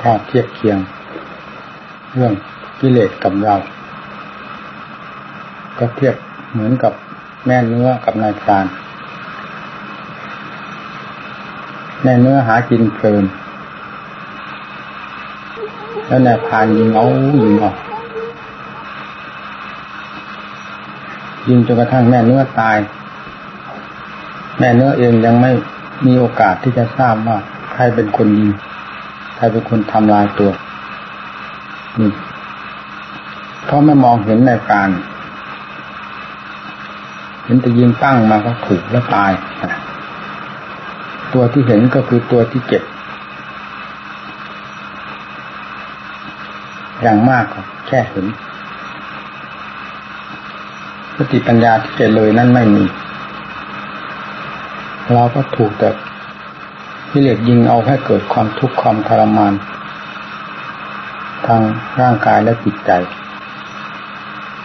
ข้อเทียบเคียง เรื่องกิเลสกับเรา ก็เทียบเหมือนกับแม่เนื้อกับนายพรานแม่เนื้อหากินเพลินแล้วนายพรานยิงเอายิงออกยิงจนกระทั่งแม่เนื้อตาย แม่เนื้อเองยังไม่มีโอกาสที่จะทราบว่าใครเป็นคนยิง รเป็นคนทำลายตัวเพราะไม่มองเห็นในการ เห็นแต่ยิงปั้งมาก็ถูกแล้วตาย ตัวที่เห็นก็คือตัวที่เจ็บ อย่างมากก็แค่เห็นสติปัญญาที่จะเลยนั่นไม่มี เราก็ถูกแต่ กิเลสยิงเอาให้เกิดความทุกข์ความทรมานทางร่างกายและจิตใจ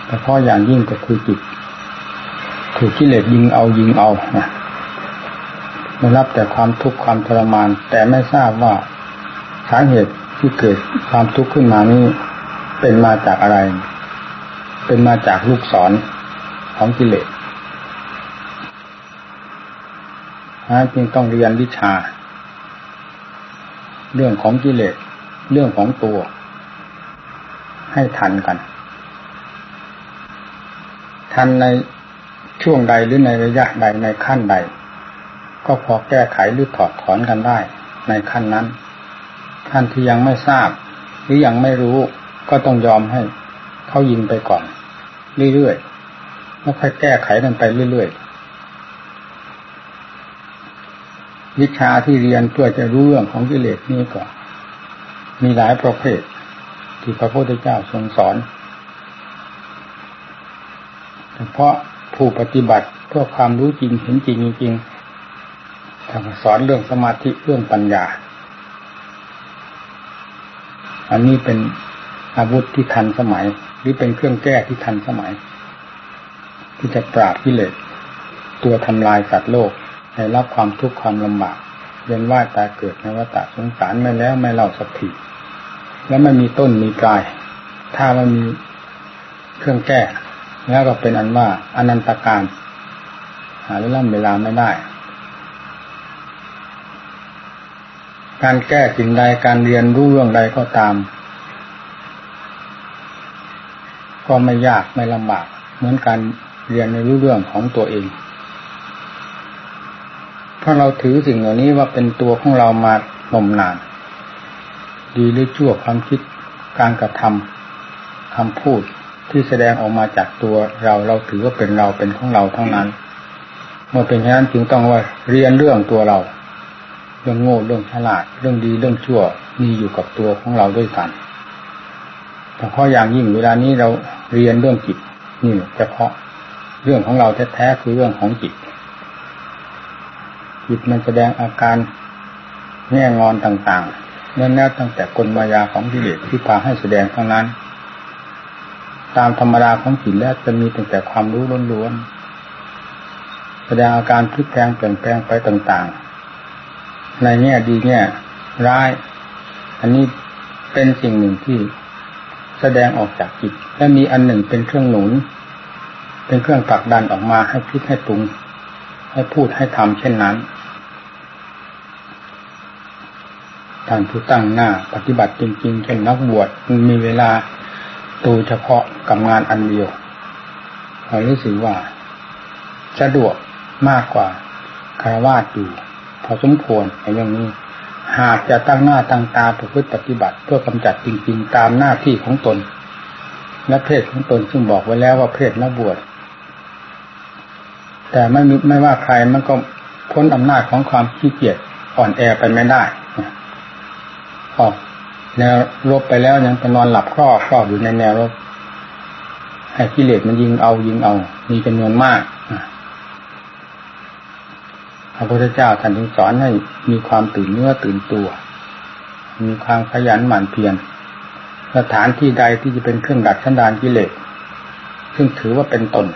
แต่เพราะอย่างยิ่งก็คือจิต ถูกกิเลสยิงเอายิงเอาไม่รับแต่ความทุกข์ความทรมาน แต่ไม่ทราบว่าสาเหตุที่เกิดความทุกข์ขึ้นมานี้เป็นมาจากอะไร เป็นมาจากลูกศรของกิเลสจึงต้องเรียนวิชา เรื่องของกิเลสเรื่องของตัว ให้ทันกัน ทันในช่วงใดหรือในระยะใดในขั้นใด ก็พอแก้ไขหรือถอดถอนกันได้ ในขั้นนั้น ท่านที่ยังไม่ทราบ หรือยังไม่รู้ก็ต้องยอมให้เขายิงไปก่อน เรื่อยๆแล้วค่อยแก้ไขกันไปเรื่อยๆ วิชาที่เรียนเพื่อจะรู้เรื่องของกิเลสนี้ก็มีหลายประเภท ที่พระพุทธเจ้าทรงสอนเฉพาะผู้ปฏิบัติเพื่อความรู้จริงเห็นจริงจริงทำสอนเรื่องสมาธิเรื่องปัญญา อันนี้เป็นอาวุธที่ทันสมัย หรือเป็นเครื่องแก้ที่ทันสมัย ที่จะปราบกิเลสตัวทำลายสัตว์โลก ให้รับความทุกข์ความลำบากเวียนว่ายตายเกิดในวัฏสงสารไม่แล้วไม่เล่าสักทีแล้วไม่มีต้นมีปลาย ถ้ามันมีเครื่องแก้ แล้วก็เป็นอันว่าอนันตการ หาเรื่องเวลาไม่ได้ การแก้สิ่งใดการเรียนรู้เรื่องใดก็ตาม ก็ไม่ยากไม่ลำบาก เหมือนการเรียนในรู้เรื่องของตัวเอง ราะเราถือสิ่งเหล่านี้ว่าเป็นตัวของเรามานมนาน ดีหรือชั่วความคิดการกระทำคำพูดที่แสดงออกมาจากตัวเราเราถือว่าเป็นเราเป็นของเราทั้งนั้น เมื่อเป็นเช่นนั้นจึงต้องว่าเรียนเรื่องตัวเราเรื่องโง่เรื่องฉลาด เรื่องดีเรื่องชั่วมีอยู่กับตัวของเราด้วยกันแต่เพราะอย่างยิ่งเวลานี้เราเรียนเรื่องจิตนี่เฉพาะเรื่องของเราแท้ๆคือเรื่องของจิต จิตมันแสดงอาการแง่งอนต่างๆเนื่องแน่ตั้งแต่กลมายาของกิเลสที่พาให้แสดงทั้งนั้น ตามธรรมดาของจิตแล้วจะมีตั้งแต่ความรู้ล้วนๆแสดงอาการพลิกแปลงเปลี่ยนแปลงไปต่างๆ ในแง่ดีแง่ร้าย อันนี้เป็นสิ่งหนึ่งที่แสดงออกจากจิต และมีอันหนึ่งเป็นเครื่องหนุน เป็นเครื่องผลักดันออกมาให้คิดให้ปรุง ให้พูดให้ทำเช่นนั้น ท่านผู้ตั้งหน้า ปฏิบัติจริงๆเช่นนักบวชมีเวลาตูเฉพาะกับงานอันเดียวเรารู้สึกว่าสะดวกมากกว่าคารวาสอยู่พอสมควรในเรื่องนี้ หากจะตั้งหน้าตั้งตาประพฤติปฏิบัติ เพื่อกำจัดจริง ๆ ตามหน้าที่ของตน และเพศของตนซึ่งบอกไว้แล้วว่าเพศนักบวชแต่ไม่ไม่ว่าใครมันก็พ้นอำนาจของความขี้เกียจอ่อนแอไปไม่ได้ ออกแนวรบไปแล้วยังไปนอนหลับครอบครอบอยู่ในแนวรบให้กิเลสมันยิงเอายิงเอา มีจำนวนมากพระพุทธเจ้าท่านจึงสอนให้มีความตื่นเนื้อตื่นตัว มีความขยันหมั่นเพียรสถานที่ใดที่จะเป็นเครื่องดัดชั้นดานกิเลสซึ่งถือว่าเป็นตน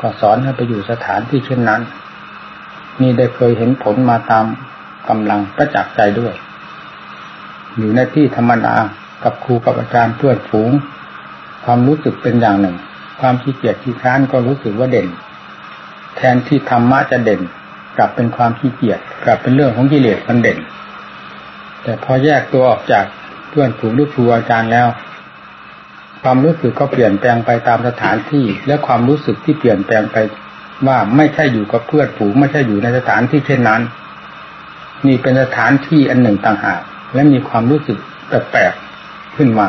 ก็สอนให้ไปอยู่สถานที่เช่นนั้น นี่ได้เคยเห็นผลมาตามกำลังประจักษ์ใจด้วย อยู่ในที่ธรรมดากับครูกับอาจารย์เพื่อนฝูง ความรู้สึกเป็นอย่างหนึ่ง ความขี้เกียจขี้ค้านก็รู้สึกว่าเด่น แทนที่ธรรมะจะเด่น กลับเป็นความขี้เกียจกลับเป็นเรื่องของกิเลสมันเด่น แต่พอแยกตัวออกจากเพื่อนฝูงหรือครูอาจารย์แล้ว ความรู้สึกก็เปลี่ยนแปลงไปตามสถานที่ และความรู้สึกที่เปลี่ยนแปลงไปว่าไม่ใช่อยู่กับเพื่อนฝูงไม่ใช่อยู่ในสถานที่เช่นนั้นนี่เป็นสถานที่อันหนึ่งต่างหาก และมีความรู้สึกแปลกๆขึ้นมา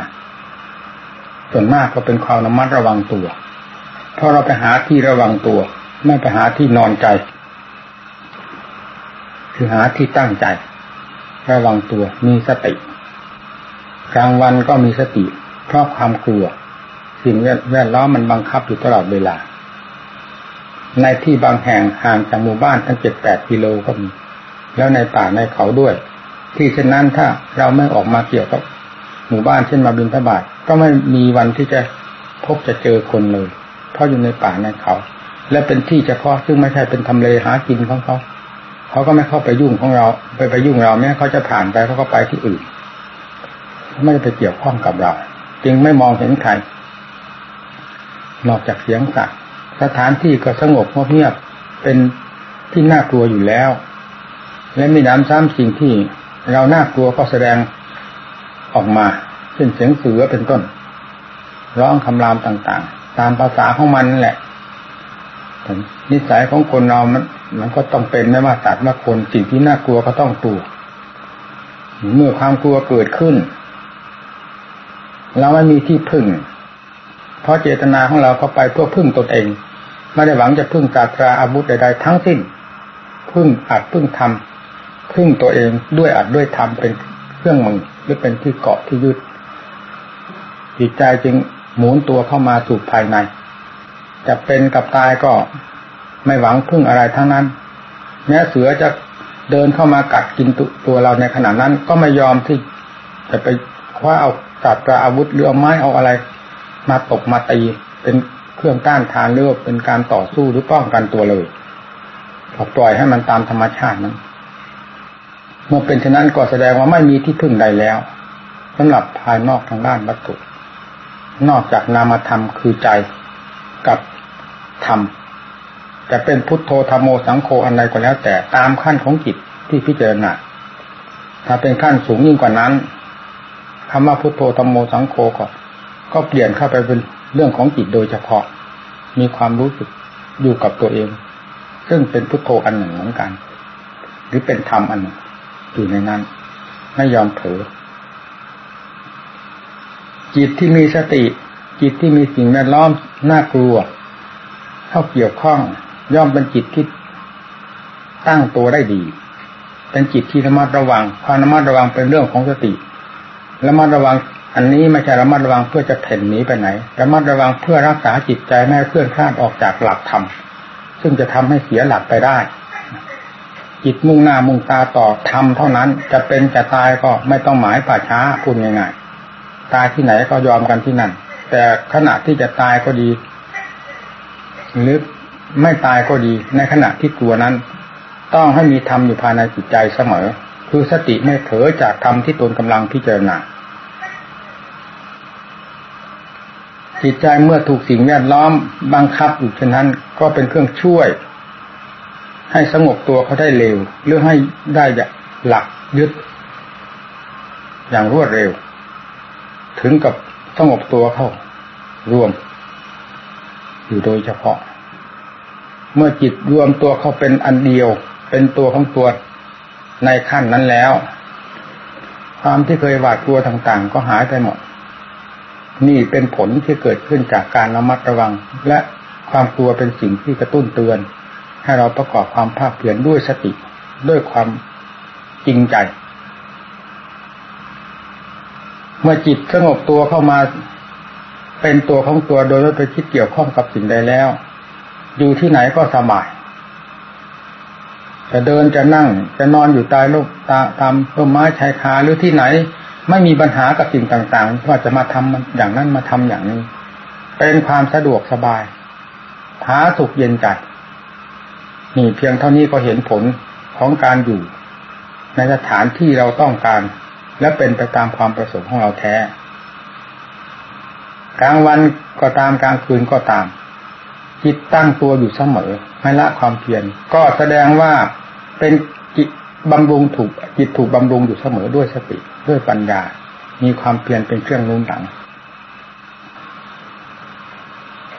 ส่วนมากก็เป็นความระมัดระวังตัวพอเราไปหาที่ระวังตัว ไม่ไปหาที่นอนใจ คือหาที่ตั้งใจ ระวังตัวมีสติ กลางวันก็มีสติ เพราะความกลัว สิ่งแวดล้อมมันบังคับอยู่ตลอดเวลา ในที่บางแห่งห่างจากหมู่บ้านทั้งเจ็ดแปดกิโลก็มี แล้วในป่าในเขาด้วย ที่เช่นนั้นถ้าเราไม่ออกมาเกี่ยวกับหมู่บ้านเช่นมาบินทบาทก็ไม่มีวันที่จะพบจะเจอคนเลย เพราะอยู่ในป่าในเขา และเป็นที่เฉพาะซึ่งไม่ใช่เป็นทำเลหากินของเขาเขาก็ไม่เข้าไปยุ่งของเรา ไปไปยุ่งเราแม้เขาจะผ่านไปเขาก็ไปที่อื่นไม่ได้ไปเกี่ยวข้องกับเรา จึงไม่มองเห็นใครนอกจากเสียงสัตว์สถานที่ก็สงบเงียบเป็นที่น่ากลัวอยู่แล้ว และมีน้ำซ้ำสิ่งที่ เราน่ากลัวก็แสดงออกมาเช่นเสียงเสือเป็นต้น ร้องคำรามต่างๆ ตามภาษาของมันแหละนิสัยของคนเรา มันมันก็ต้องเป็นไม่ว่าสัตว์ว่าคนสิ่งที่น่ากลัวก็ต้องกลัวเมื่อความกลัวเกิดขึ้น เราไม่มีที่พึ่ง เพราะเจตนาของเราก็ไปเพื่อพึ่งตนเอง ไม่ได้หวังจะพึ่งกาตราอาวุธใดๆทั้งสิ้น พึ่งอัดพึ่งทำ พึ่งตัวเองด้วยอัดด้วยทำเป็นเครื่องมือหรือเป็นที่เกาะที่ยึดจิตใจจึงหมุนตัวเข้ามาสู่ภายใน จะเป็นกับตายก็ไม่หวังพึ่งอะไรทั้งนั้น แม้เสือจะเดินเข้ามากัดกินตัวเราในขณะนั้น ก็ไม่ยอมที่จะไปคว้าเอาตัดกระอาวุธหรือเอาไม้เอาอะไร มาตกมาตีเป็นเครื่องต้านทานหรือเป็นการต่อสู้หรือป้องกันตัวเลยปล่อยให้มันตามธรรมชาตินั้น มื่อเป็นเช่นนั้นก็แสดงว่าไม่มีที่พึ่งใดแล้วสำหรับภายนอกทางด้านวัตถุ นอกจากนามธรรมคือใจกับธรรมจะเป็นพุทโธธรรมโมสังโฆอันใดก็แล้ว แต่ตามขั้นของจิตที่พิจารณาถ้าเป็นขั้นสูงยิ่งกว่านั้นคำว่าพุทโธธรรมโมสังโฆก็ก็เปลี่ยนเข้าไปเป็นเรื่องของจิตโดยเฉพาะ มีความรู้สึกอยู่กับตัวเอง ซึ่งเป็นพุทโธอันหนึ่งเหมือนกัน หรือเป็นธรรมอันหนึ่ง อยู่ในนั้น ไม่ยอมเผลอจิตที่มีสติ จิตที่มีสิ่งแวดล้อมน่ากลัว เข้าเกี่ยวข้อง ย่อมเป็นจิตที่ตั้งตัวได้ดี เป็นจิตที่ระมัดระวังความระมัดระวังเป็นเรื่องของสติระมัดระวังอันนี้ไม่ใช่ระมัดระวังเพื่อจะเพ่นหนีไปไหนระมัดระวังเพื่อรักษาจิตใจไม่ให้เคลื่อนคลาดออกจากหลักธรรมซึ่งจะทำให้เสียหลักไปได้ จิตมุ่งหน้ามุ่งตาต่อธรรมเท่านั้น จะเป็นจะตายก็ไม่ต้องหมายป่าช้าพูดง่ายๆตายที่ไหนก็ยอมกันที่นั่น แต่ขณะที่จะตายก็ดี หรือไม่ตายก็ดี ในขณะที่กลัวนั้น ต้องให้มีธรรมอยู่ภายในจิตใจเสมอ คือสติไม่เผลอจากธรรมที่ตนกำลังพิจารณาจิตใจเมื่อถูกสิ่งแวดล้อมบังคับอยู่เช่นนั้น ก็เป็นเครื่องช่วย ให้สงบตัวเขาได้เร็วหรือให้ได้หลักยึด อย่างรวดเร็ว ถึงกับสงบตัวเข้ารวม อยู่โดยเฉพาะ เมื่อจิตรวมตัวเข้าเป็นอันเดียว เป็นตัวของตัวในขั้นนั้นแล้ว ความที่เคยหวาดกลัวต่างๆ ก็หายไปหมด นี่เป็นผลที่เกิดขึ้นจากการระมัดระวัง และความกลัวเป็นสิ่งที่กระตุ้นเตือน ให้เราประกอบความภาคเพียรด้วยสติด้วยความจริงใจ เมื่อจิตสงบตัวเข้ามาเป็นตัวของตัวโดยไม่ไปคิดเกี่ยวข้องกับสิ่งใดแล้ว อยู่ที่ไหนก็สบายจะเดินจะนั่งจะนอนอยู่ใต้ลูกตาตามต้นไม้ชายคาหรือที่ไหน ไม่มีปัญหากับสิ่งต่างๆว่าจะมาทำอย่างนั้นมาทำอย่างนี้ เป็นความสะดวกสบายผาสุขเย็นใจ นี่เพียงเท่านี้ก็เห็นผลของการอยู่ ในสถานที่เราต้องการ และเป็นไปตามความประสงค์ของเราแท้ กลางวันก็ตามกลางคืนก็ตาม จิตตั้งตัวอยู่เสมอไม่ละความเพียรก็แสดงว่าเป็นจิตบำรุงถูกจิตถูกบำรุงอยู่เสมอด้วยสติด้วยปัญญา มีความเพียรเป็นเครื่องนุ่นหลัง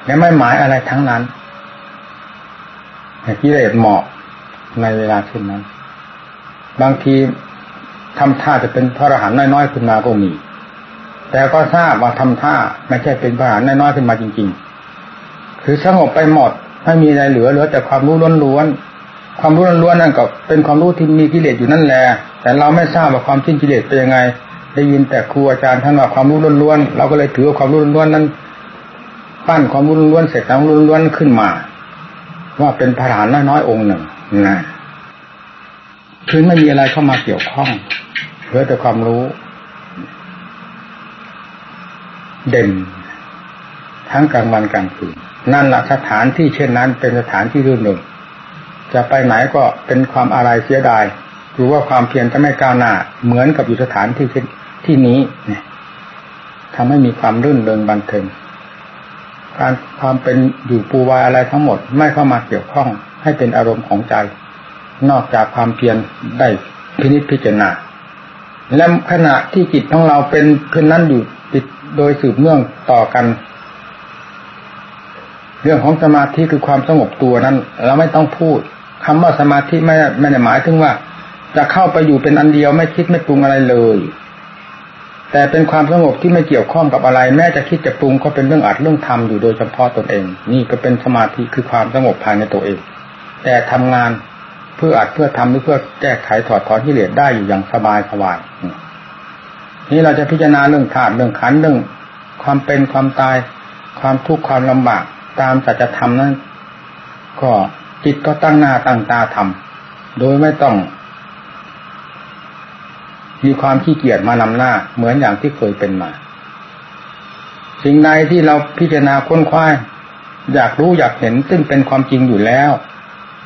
และไม่หมายอะไรทั้งนั้น กิเลสเหมาะในเวลาเช่นนั้น บางทีทำท่าจะเป็นพระอรหันต์น้อยๆขึ้นมาก็มี แต่ก็ทราบว่าทำท่าไม่ใช่เป็นพระอรหันต์น้อยๆขึ้นมาจริง ๆ คือสงบไปหมดไม่มีอะไรเหลือเหลือแต่ความรู้ล้วนๆความรู้ล้วนๆนั่นก็เป็นความรู้ที่มีกิเลสอยู่นั่นแหละแต่เราไม่ทราบว่าความสิ้นกิเลสเป็นยังไง ได้ยินแต่ครูอาจารย์ท่านว่าความรู้ล้วนๆเราก็เลยถือว่าความรู้ล้วนๆนั้นปั้นความรู้ล้วนๆเสร็จความรู้ล้วนๆขึ้นมา ว่าเป็นพระรหันต์น้อยๆองค์หนึ่งนะคือไม่มีอะไรเข้ามาเกี่ยวข้องเหลือแต่ความรู้ เด่น ทั้งกลางวันกลางคืนนั่นหละสถานที่เช่นนั้นเป็นสถานที่รื่นหนึ่ง จะไปไหนก็เป็นความอะไรเสียดายหรือว่าความเพียรจะไม่ก้าวหน้าเหมือนกับอยู่สถานที่ที่นี้เนี่ยทำให้มีความรื่นเริงบันเทิง การความเป็นอยู่ปูวายอะไรทั้งหมดไม่เข้ามาเกี่ยวข้องให้เป็นอารมณ์ของใจ นอกจากความเพียรได้พินิจพิจารณาและขณะที่จิตของเราเป็นเช่นนั้นอยู่ติดโดยสืบเนื่องต่อกัน เรื่องของสมาธิคือความสงบตัวนั้น เราไม่ต้องพูดคำว่าสมาธิไม่ไม่ได้หมายถึงว่า จะเข้าไปอยู่เป็นอันเดียวไม่คิดไม่ปรุงอะไรเลย แต่เป็นความสงบที่ไม่เกี่ยวข้องกับอะไร แม้จะคิดจะปรุงก็เป็นเรื่องอัดเรื่องทำอยู่โดยเฉพาะตนเอง นี่ก็เป็นสมาธิคือความสงบภายในตัวเอง แต่ทำงานเพื่ออัดเพื่อทำหรือเพื่อแก้ไขถอดถอนที่เหลือได้อยู่อย่างสบายสบายนี่เราจะพิจารณาเรื่องธาตุเรื่องขันเรื่อง ความเป็นความตาย ความทุกข์ความลำบากตามสัจธรรมนั้น ก็จิตก็ตั้งหน้าตั้งตาทำโดยไม่ต้อง มีความขี้เกียจมานำหน้า เหมือนอย่างที่เคยเป็นมา สิ่งใดที่เราพิจารณาค้นคว้าอยากรู้อยากเห็นซึ่งเป็นความจริงอยู่แล้ว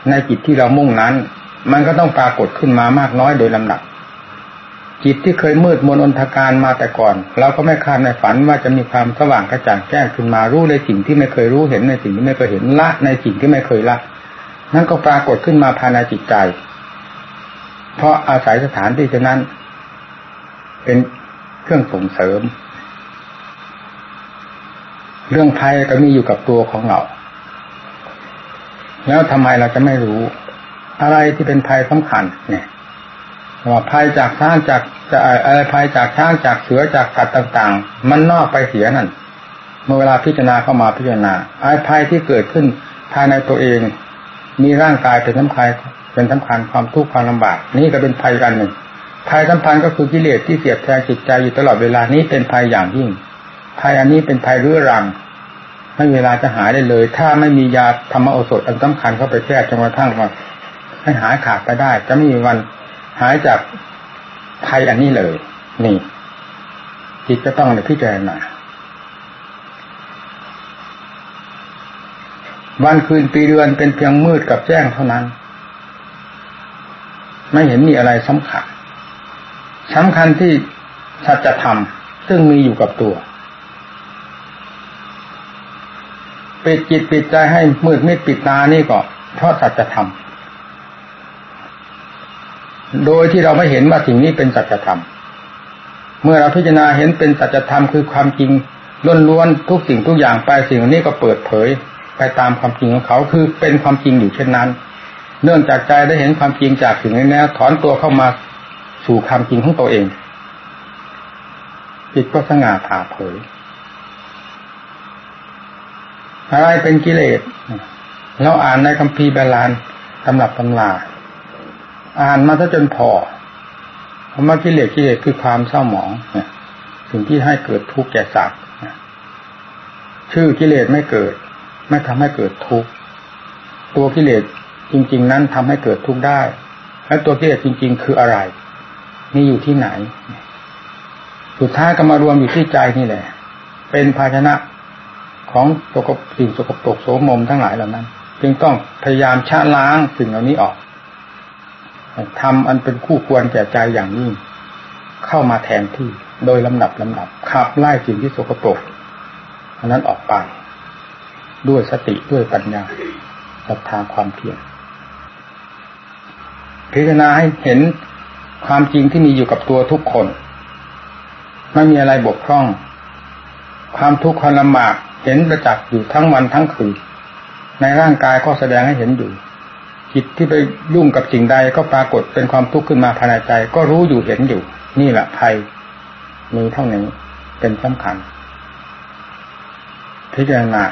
ในจิตที่เรามุ่งนั้น มันก็ต้องปรากฏขึ้นมามากน้อยโดยลำดับ จิตที่เคยมืดมนอนทการมาแต่ก่อน เราก็ไม่คาดในฝันว่าจะมีความสว่างกระจ่างแจ้งขึ้นมารู้ในสิ่งที่ไม่เคยรู้เห็นในสิ่งที่ไม่เคยเห็นละในสิ่งที่ไม่เคยละนั่นก็ปรากฏขึ้นมาภายในจิตใจ เพราะอาศัยสถานที่ฉะนั้น เป็นเครื่องส่งเสริม เรื่องภัยก็มีอยู่กับตัวของเรา แล้วทำไมเราจะไม่รู้ อะไรที่เป็นภัยสำคัญ เนี่ยว่าภัยจากช้างจากจะอะไรภัยจากช้างจากเสือจากสัตว์ต่าง ๆ มันนอกไปเสียนั่นเมื่อเวลาพิจารณาเข้ามาพิจารณาไอ้ภัยที่เกิดขึ้นภายในตัวเอง มีร่างกายเป็นสำคัญเป็นสำคัญความทุกข์ความลำบาก นี่ก็เป็นภัยกันหนึ่ง ภัยสำคัญก็คือกิเลสที่เสียบแทงจิตใจอยู่ตลอดเวลานี้เป็นภัยอย่างยิ่ง ภัยอันนี้เป็นภัยเรื้อรัง ไม่เวลาจะหายได้เลย ถ้าไม่มียาธรรมโอสถอันสำคัญเข้าไปแทรกจนกระทั่งว่าให้หายขาดไปได้ จะไม่มีวันหายจากภัยอันนี้เลย นี่ จิตจะต้องในพิจารณาวันคืนปีเดือนเป็นเพียงมืดกับแจ้งเท่านั้น ไม่เห็นมีอะไรสำคัญ สำคัญที่สัจธรรมซึ่งมีอยู่กับตัวปิดจิตปิดใจให้มืดมิดปิดตานี่ก็เพราะสัจธรรมโดยที่เราไม่เห็นว่าสิ่งนี้เป็นสัจธรรม เมื่อเราพิจารณาเห็นเป็นสัจธรรมคือความจริงล้วนๆทุกสิ่งทุกอย่างไปสิ่งนี้ก็เปิดเผยไปตามความจริงของเขาคือเป็นความจริงอยู่เช่นนั้น เนื่องจากใจได้เห็นความจริงจากสิ่งนี้แล้วถอนตัวเข้ามา สู่ความจริงของตัวเองจิตก็สง่าผ่าเผย อะไรเป็นกิเลสเราอ่านในคัมภีร์บาลานตำรับตำลาอ่านมาซะจนพอคำว่ากิเลสกิเลสคือความเศร้าหมองสิ่งที่ให้เกิดทุกข์แก่สัตว์ชื่อกิเลสไม่เกิด ไม่ทำให้เกิดทุกข์ตัวกิเลสจริง ๆ นั้นทำให้เกิดทุกข์ได้ แล้วตัวกิเลสจริง ๆ คืออะไร นี่อยู่ที่ไหน สุดท้ายก็มารวมอยู่ที่ใจนี่แหละ เป็นภาชนะของสกปสิ่งสกปรกโสมมทั้งหลายเหล่านั้น จึงต้องพยายามชะล้างสิ่งเหล่านี้ออกทำอันเป็นคู่ควรแก่ใจอย่างยิ่งเข้ามาแทนที่โดยลำดับลำดับขับไล่สิ่งที่สกปรกอันนั้นออกไป ด้วยสติด้วยปัญญาศรัทธาความเพียรพิจารณาให้เห็น ความจริงที่มีอยู่กับตัวทุกคน ไม่มีอะไรบกพร่อง ความทุกข์ความลำบากเห็นประจักษ์อยู่ทั้งวันทั้งคืนในร่างกายก็แสดงให้เห็นอยู่จิตที่ไปยุ่งกับสิ่งใดก็ปรากฏเป็นความทุกข์ขึ้นมาภายในใจ ก็รู้อยู่เห็นอยู่ นี่แหละภัยมีเท่านี้เป็นสำคัญพิจารณา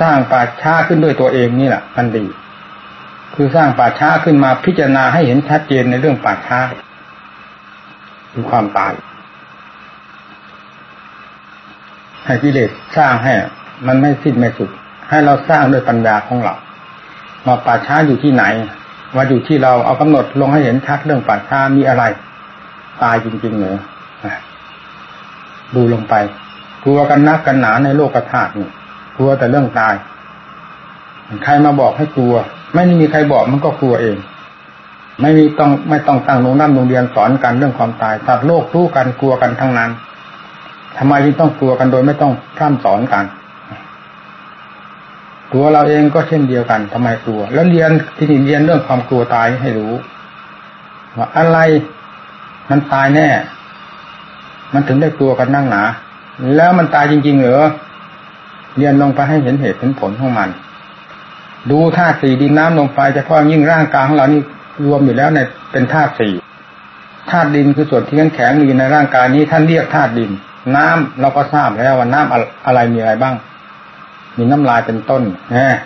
สร้างป่าช้าขึ้นด้วยตัวเองนี่แหละมันดี คือสร้างป่าช้าขึ้นมาพิจารณาให้เห็นชัดเจนในเรื่องป่าช้าคือความตายให้กิเลสสร้างให้มันไม่สิ้นไม่สุด ให้เราสร้างด้วยปัญญาของเรามาป่าช้าอยู่ที่ไหน ว่าอยู่ที่เราเอากำหนดลงให้เห็นชัดเรื่องป่าช้ามีอะไร ตายจริงๆเหรอดูลงไปกลัวกันนักกันหนาในโลกธาตุนี่กลัวแต่เรื่องตาย ใครมาบอกให้กลัว ไม่มีใครบอกมันก็กลัวเอง ไม่มีต้องไม่ต้องตั้งโรงน้ำโรงเรียนสอนกันเรื่องความตายสัตว์โลกรู้กันกลัวกันทั้งนั้นทำไมจึงต้องกลัวกันโดยไม่ต้องพร่ำสอนกัน ตัวเราเองก็เช่นเดียวกันทำไมกลัว แล้วเรียนที่นี่เรียนเรื่องความกลัวตายให้รู้ว่าอะไรมันตายแน่ มันถึงได้กลัวกันนั่งหนา แล้วมันตายจริง ๆ เหรอเรียนลงไปให้เห็นเหตุเห็นผลของมัน ดูธาตุสี่ดินน้ำลมไฟเฉพาะยิ่งร่างกายของเรานี่รวมอยู่แล้วในเป็นธาตุสี่ธาตุดินคือส่วนที่แข็งแข็งมีในร่างกายนี้ท่านเรียกธาตุดิน น้ำเราก็ทราบแล้วว่าน้ำอะไรมีอะไรบ้าง มีน้ำลายเป็นต้นนะ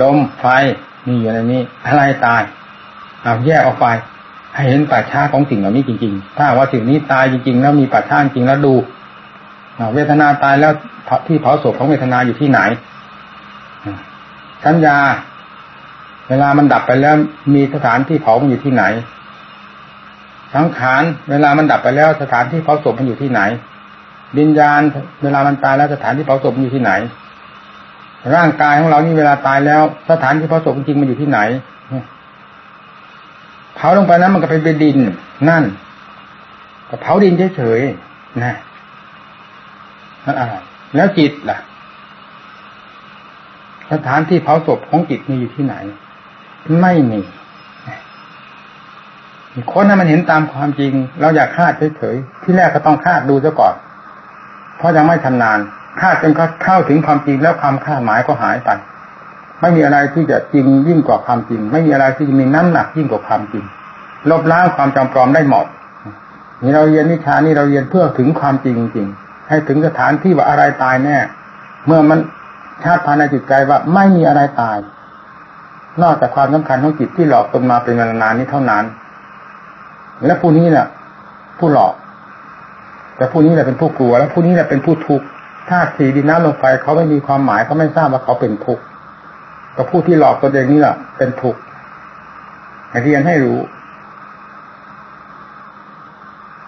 ลมไฟมีอยู่ในนี้อะไรตายเอาแยกออกไป ให้เห็นป่าช้าของสิ่งเหล่านี้จริงๆ ถ้าว่าสิ่งนี้ตายจริงๆ แล้วมีป่าช้าจริงแล้วดูเวทนาตายแล้วที่เผาศพของเวทนาอยู่ที่ไหน สัญญา เวลามันดับไปแล้วมีสถานที่เผามันอยู่ที่ไหน สังขารเวลามันดับไปแล้วสถานที่เผาศพมันอยู่ที่ไหนดินญาณเวลามันตายแล้วสถานที่เผาศพมันอยู่ที่ไหน ร่างกายของเรานี่เวลาตายแล้ว สถานที่เผาศพจริงมันอยู่ที่ไหนเผาลงไปนั้นมันก็ไปเป็นดินนั่นก็เผาดินเฉยๆนะนั่นอะไรแล้วจิตล่ะ สถานที่เผาศพของจิตมีอยู่ที่ไหน ไม่มีคนให้มันเห็นตามความจริง เราอยากคาดเฉยๆที่แรกก็ต้องคาดดูซะก่อน เพราะยังไม่ชำนาญคาดจนเข้าถึงความจริงแล้วความคาดหมายก็หายไป ไม่มีอะไรที่จะจริงยิ่งกว่าความจริง ไม่มีอะไรที่จะมีน้ำหนักยิ่งกว่าความจริง ลบล้างความจำปลอมได้หมดนี่เราเรียนวิชานี่เราเรียนเพื่อถึงความจริงจริงให้ถึงสถานที่ว่าอะไรตายแน่ เมื่อมัน ชาติภายในจิตใจว่าไม่มีอะไรตาย นอกจากความสำคัญของจิตที่หลอกตนมาเป็นเวลานานนี้เท่านั้น และผู้นี้เนี่ยผู้หลอก แต่ผู้นี้แหละเป็นผู้กลัว และผู้นี้แหละเป็นผู้ทุกข์ธาตุสีดินน้ำลมไฟเขาไม่มีความหมายเขาไม่ทราบว่าเขาเป็นทุกข์ก็ผู้ที่หลอกตัวเองนี่แหละเป็นทุกข์เรียนให้รู้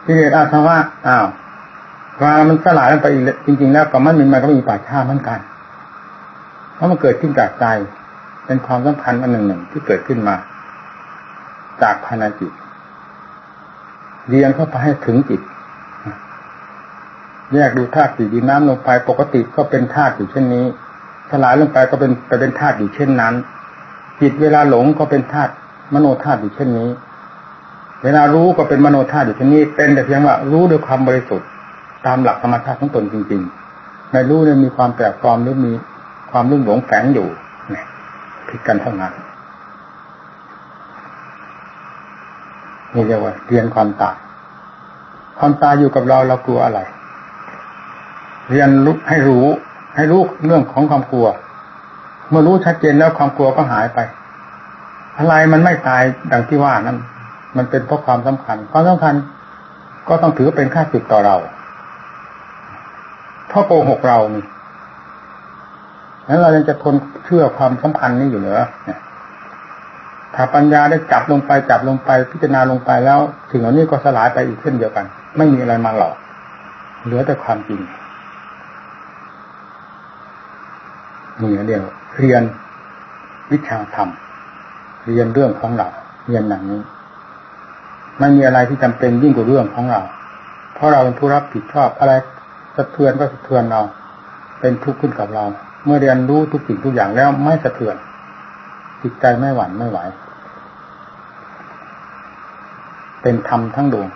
ที่เรียนอาสวะอ้าวพามันสลายไปจริง ๆ แล้วก็มันมีมันก็มีป่าชาเหมือนกัน ราะมันเกิดขึ้นจากใจ เป็นความสำคัญอันหนึ่งหนึ่งที่เกิดขึ้นมา จากภายในจิตเรียนเข้าไปให้ถึงจิต แยกดูธาตุสี่ดินน้ำลงไปปกติก็เป็นธาตุอยู่เช่นนี้สลายลงไปก็เป็นไปเป็นธาตุอยู่เช่นนั้น จิตเวลาหลงก็เป็นธาตุมโนธาตุอยู่เช่นนี้ เวลารู้ก็เป็นมโนธาตุอยู่เช่นนี้ เป็นแต่เพียงว่ารู้ด้วยความบริสุทธิ์ตามหลักธรรมชาติของตนจริงๆในรู้เนี่ยมีความแปลกปลอมหรือมี ความรุ่งหลงแฝงอยู่ผิดกันเท่านั้นนี่เรียกว่าเรียนความตายความตายอยู่กับเราเรากลัวอะไร เรียนรู้ให้รู้ ให้รู้เรื่องของความกลัว เมื่อรู้ชัดเจนแล้วความกลัวก็หายไป อะไรมันไม่ตายดังที่ว่านั้น มันเป็นเพราะความสำคัญ ความสำคัญก็ต้องถือเป็นค่าศึกต่อเราเพราะโกหกเรานี่ แล้วเรายังจะทนเชื่อความสำคัญนี้อยู่เหรอถ้าปัญญาได้จับลงไปจับลงไปพิจารณาลงไปแล้วถึงเหล่านี้ก็สลายไปอีกเช่นเดียวกัน ไม่มีอะไรมาหลอกเหลือแต่ความจริงนี่เรียกเรียนวิชาธรรม เรียนเรื่องของเราเรียนอย่างนี้ไม่มีอะไรที่จำเป็นยิ่งกว่าเรื่องของเรา เพราะเราเป็นผู้รับผิดชอบอะไรสะเทือนก็สะเทือนเรา เป็นทุกข์ขึ้นกับเรา เมื่อเรียนรู้ทุกสิ่งทุกอย่างแล้วไม่สะเทือนจิตใจไม่หวั่นไม่ไหว เป็นธรรมทั้งดวง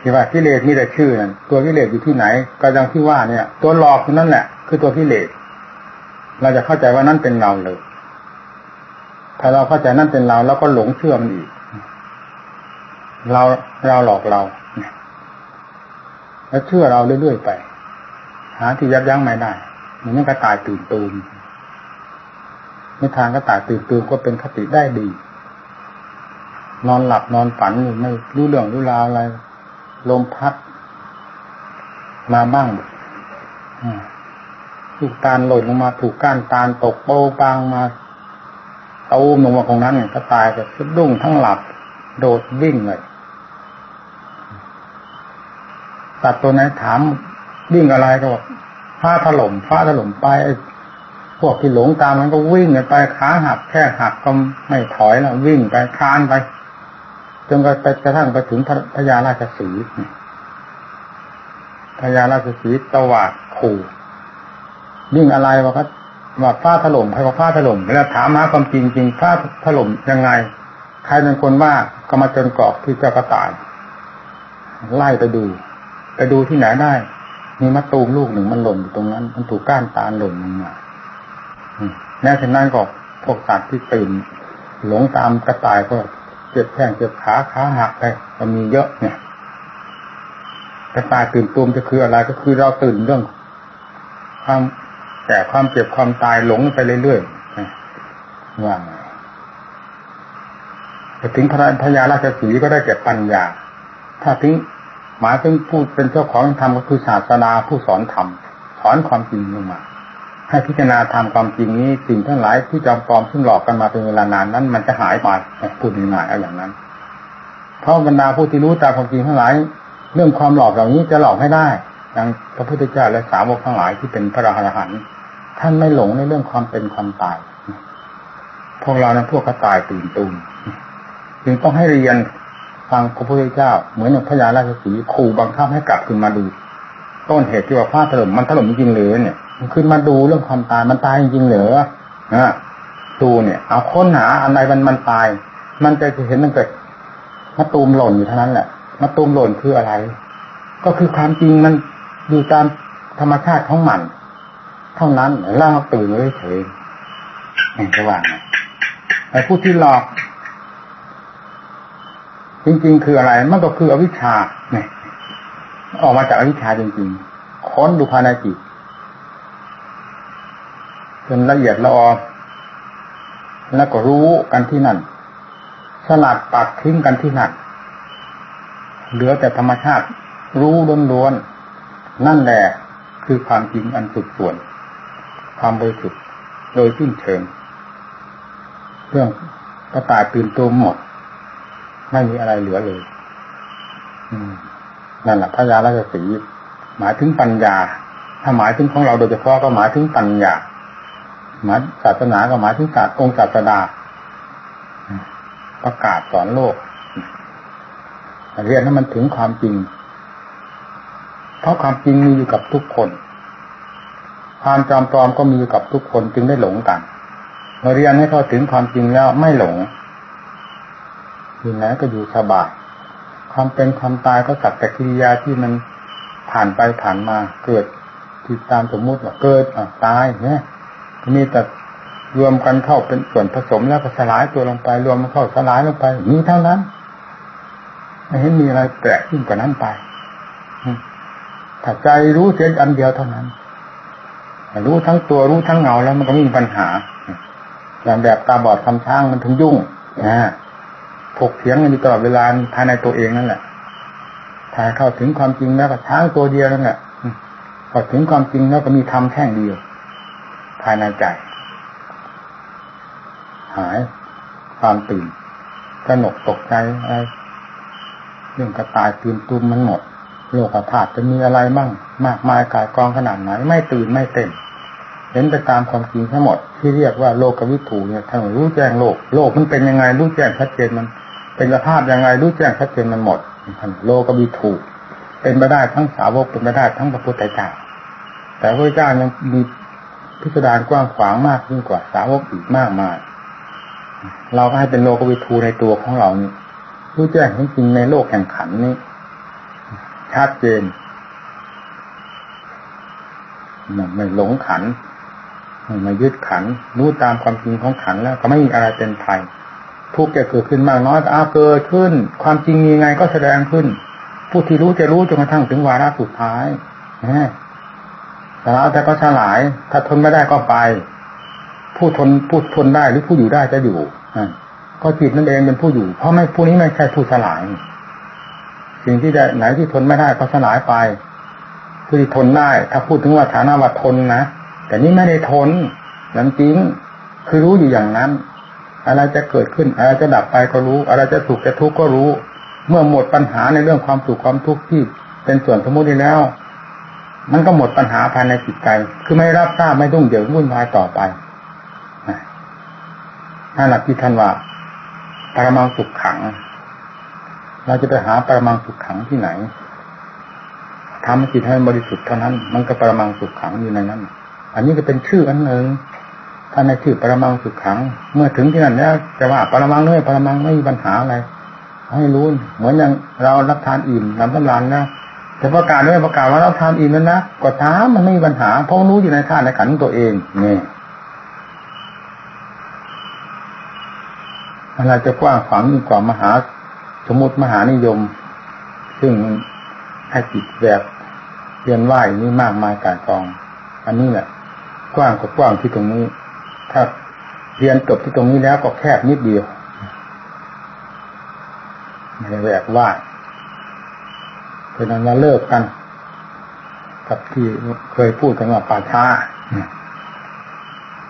ที่ว่ากิเลสมีแต่ชื่อนั่นตัวกิเลสอยู่ที่ไหน ก็ดังที่ว่าเนี่ย ตัวหลอกนั่นแหละ คือตัวกิเลสเราจะเข้าใจว่านั่นเป็นเราเลย ถ้าเราเข้าใจนั่นเป็นเราแล้วก็หลงเชื่อมันอีก เราเราหลอกเราแล้วเชื่อเราเรื่อยๆไป หาที่ยับยั้งไม่ได้มันไม่กระต่ายตื่นตูมนิทานกระต่ายตื่นตูมก็เป็นคติได้ดี นอนหลับนอนฝันอยู่ไม่รู้เรื่องรู้ราวอะไร ลมพัด มาบ้างถูกตาลหล่นลงมาถูกก้านตาลตกโปปางมาตูมลงมาตรงนั้นก็ตายแบบสะดุ้งทั้งหลับ โดดวิ่งเลยสัตว์ตัวไหนถาม วิ่งอะไรก็บ้าถล่มฟ้าถล่มไปพวกที่หลงตามมันก็วิ่งไปขาหักแค่หักก็ไม่ถอยแล้ววิ่งไปคานไปจนไปกระทั่งไปถึงพญาราชสีพญาราชสีตวาดขู่ยิ่งอะไรวะครับว่าฟ้าถล่มใครว่าฟ้าถล่มแล้วถามหาความจริงจริงฟ้าถล่มยังไง ใครเป็นคนว่าก็มาจนกรอบที่เจ้ากระต่าย ไล่ไปดู ไปดูที่ไหนได้ มีมะตูมลูกหนึ่งมันหล่นอยู่ตรงนั้น มันถูกก้านตาลหล่นลงมาแม้เช่นั้นก็พวกสัตว์ที่ตื่น หลงตามกระต่ายก็เจ็บแข้งเจ็บขาขาหักไปมันมีเยอะเนี่ยแต่ายตื่นตูมจะคืออะไรก็คือเราตื่นเรื่อง ความแก่ความเจ็บความตายหลงไปเรื่อยๆว่าถึงพระพญาราชสีก็ได้เก็บปัญญา ถ้าถึง หมายถึงผู้เป็นเจ้าของธรรมก็คือศาสนาผู้สอนธรรมสอนความจริงลงมาให้พิจารณาทำความจริงนี้สิ่งทั้งหลายที่จอมปลอมซึ่งหลอกกันมาเป็นเวลานานนั้น มันจะหายไปพูดง่ายๆเอาอย่างนั้น เพราะบรรดาผู้ที่รู้ตามความจริงทั้งหลาย เรื่องความหลอกเหล่านี้จะหลอกไม่ได้ดังพระพุทธเจ้าและสาวกทั้งหลายที่เป็นพระอรหันต์ท่านไม่หลงในเรื่องความเป็นความตายพวกเรานั้นพวกกระตายตื่นตูมจึงต้องให้เรียน ฟังพระพุทธเจ้า เหมือนอย่างพระยาราชสีขู่บังคับให้กลับขึ้นมาดู ต้นเหตุที่ว่าฟ้าถล่มมันถล่มจริงหรือเนี่ยขึ้นมาดูเรื่องความตายมันตายจริงเหรออะดูเนี่ย เอาค้นหาอะไรมันมันตาย มันจะเห็นมันเกิดมะตูมหล่นอยู่เท่านั้นแหละมะตูมหล่นคืออะไร ก็คือความจริงมันอยู่ตามธรรมชาติของมัน เท่านั้นล่าตื่นไว้เฉยนี่จะว่างไอ้ผู้ที่หลอก จริง ๆ คืออะไร มันก็คืออวิชชาเนี่ยออกมาจากอวิชชาจริงๆ ค้นดูภายในจิตจนละเอียดละออแล้วก็รู้กันที่นั่น สลัดปัดทิ้งกันที่นั่น เหลือแต่ธรรมชาติ รู้ล้วนๆ นั่นแหละคือความจริงอันสุดส่วน ความบริสุทธิ์โดยสิ้นเชิง เรื่องกระต่ายตื่นตัวหมด ไม่มีอะไรเหลือเลยนั่นแหละพระยาราชสีหมายถึงปัญญา ถ้าหมายถึงของเราโดยเฉพาะก็หมายถึงปัญญาหมายศาสนาก็หมายถึงศาสตร์องค์ศาสดาประกาศสอนโลกเรียนให้มันถึงความจริง เพราะความจริงมีอยู่กับทุกคน ความจอมปลอมก็มีอยู่กับทุกคนจึงได้หลงกันเมื่อเรียนให้เข้าถึงความจริงแล้วไม่หลง อยู่ไหนก็อยู่สบายความเป็นความตายก็สักแต่กิริยาที่มันผ่านไปผ่านมาเกิดติดตามสมมุติว่าเกิดตายเนี่ยมีแต่รวมกันเข้าเป็นส่วนผสมแล้วก็สลายตัวลงไป รวมมันเข้าสลายลงไปมีเท่านั้นไม่เห็นมีอะไรแปลกยิ่งกว่านั้นไปถ้าใจรู้เสียอันเดียวเท่านั้นรู้ทั้งตัวรู้ทั้งเงาแล้วมันก็ไม่มีปัญหาอย่างแบบตาบอดคำช้างมันถึงยุ่งนะ ถกเถียงกันอยู่ตลอดเวลาภายในตัวเองนั่นแหละถ้าเข้าถึงความจริงแล้วก็ช้างตัวเดียวนั่นแหละพอถึงความจริงแล้วก็มีธรรมแท่งเดียว ภายในใจ หาย ความตื่นกระหนกตกใจอะไรเรื่องกระต่ายตื่นตุ้มมันหมด โลกธาตุจะมีอะไรบ้าง มากมายกายกองขนาดไหนไม่ตื่นไม่เต็มเห็นไปตามความจริงทั้งหมดที่เรียกว่าโลกวิถูเนี่ยท่านรู้แจ้งโลก โลกมันเป็นยังไงรู้แจ้งชัดเจนมัน เป็นสภาพยังไงรู้แจ้งชัดเจนมันหมดโลกบีถูก เป็นไปได้ทั้งสาวกเป็นไปได้ทั้งพระพุทธเจ้าแต่พระเจ้ายังมีพิสดารกว้างขวางมากยิ่งกว่าสาวกอีกมากมายเราก็ให้เป็นโลกวิทูในตัวของเรานี่รู้แจ้งจริงในโลกแข่งขันนี้ชัดเจนไม่หลงขันไม่ยึดขันรู้ตามความจริงของขันแล้วก็ไม่มีอะไรเป็นภัย ทุกข์จะเกิดขึ้นมากน้อยอาเกิดขึ้น ความจริงยังไงก็แสดงขึ้น ผู้ที่รู้จะรู้จนกระทั่งถึงวาระสุดท้ายสลายแต่ก็สลาย ถ้าทนไม่ได้ก็ไป ผู้ทนผู้ทนได้หรือผู้อยู่ได้จะอยู่ก็จิตนั่นเองเป็นผู้อยู่ เพราะไม่ผู้นี้ไม่ใช่ผู้สลาย สิ่งที่ได้ไหนที่ทนไม่ได้ก็สลายไปผู้ที่ทนได้ ถ้าพูดถึงว่าฐานะว่าทนนะแต่นี่ไม่ได้ทนนั่นจริงคือรู้อยู่อย่างนั้น อะไรจะเกิดขึ้น อะไรจะดับไปก็รู้ อะไรจะสุขจะทุกข์ก็รู้ เมื่อหมดปัญหาในเรื่องความสุขความทุกข์ที่เป็นส่วนสมมติแล้ว มันก็หมดปัญหาภายในจิตใจ คือไม่รับทราบไม่ต้องเดือดวุ่นวายต่อไปนั่นแหละที่ท่านว่าปรมังสุขขัง เราจะไปหาปรมังสุขขังที่ไหนทำจิตให้บริสุทธิ์เท่านั้น มันก็ปรมังสุขขังอยู่ในนั้น อันนี้ก็เป็นชื่ออันหนึ่ง ถ้าในชื่อปรมังสุขขัง เมื่อถึงที่นั่นแล้วจะว่าปรมังเลยปรมังไม่มีปัญหาอะไร ให้รู้เหมือนอย่างเรารับทานอิ่มน้ำตำรานนะแต่ประกาศด้วยประกาศว่าเราทานอิ่มแล้วนะก็ตามมันไม่มีปัญหาเพราะรู้อยู่ในท่าในขันตัวเองนี่อะไรจะกว้างขวางยิ่งกว่ามหา สมุติมหานิยม ซึ่งให้จิตแบบเรียนว่ายนี่มากมายกายกอง อันนี้แหละกว้างก็กว้างที่ตรงนี้ ถ้าเรียนจบที่ตรงนี้แล้วก็แคบนิดเดียวไม่ได้แหวกว่าเป็นนั้นว่าเลิกกัน กับที่เคยพูดกันว่าป่าช้า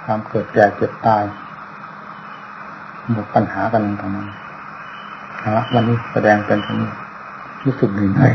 ความเกิดแก่เจ็บตายหมดปัญหากันตรงนั้นนะวันนี้แสดงเป็นตรงนี้รู้สึกเหนื่อย